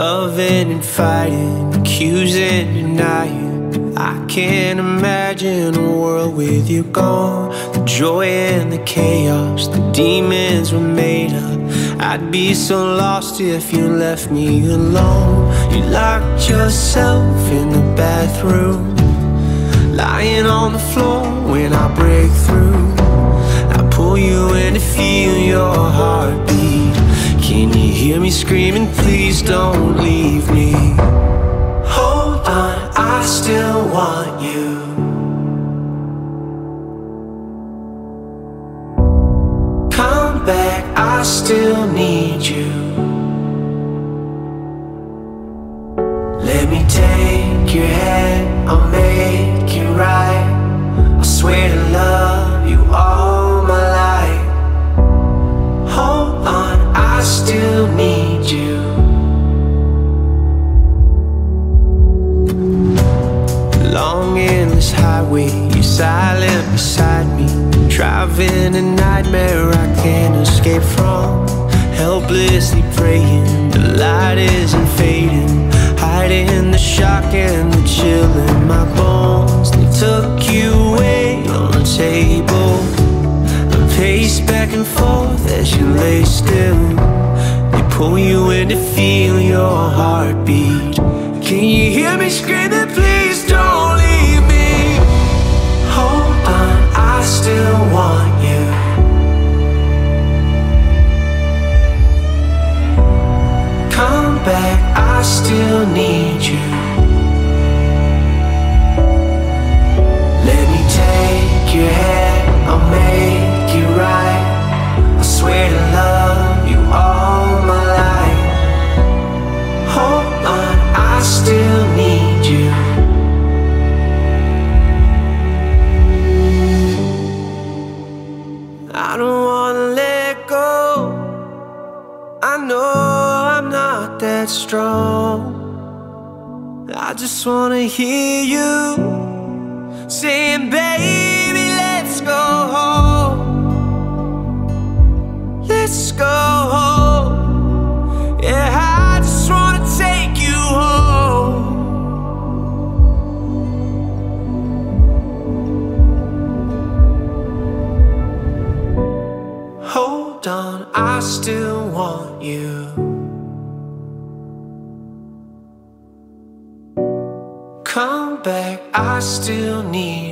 Loving and fighting, accusing, denying. I can't imagine a world with you gone. The joy and the chaos, the demons were made up. I'd be so lost if you left me alone. You locked yourself in the bathroom, lying on the floor when I break through. I pull you in to feel your heartbeat. Hear me screaming? Please don't leave me. Hold on, I still want you. Come back, I still need you. Let me take your hand, I'll make you're silent beside me. Driving a nightmare I can't escape from. Helplessly praying, the light isn't fading. Hiding the shock and the chill in my bones. They took you away on the table. I pace back and forth as you lay still. They pull you in to feel your heartbeat. Can you hear me screaming? Please don't still need you. Let me take your hand, I'll make it right. I swear to love you all my life. Hold on, I still need you. I don't wanna let go. I know I'm not that strong. I just wanna hear you saying, baby, let's go home. Let's go home. Yeah, I just wanna take you home. Hold on, I still want you. Back, I still need.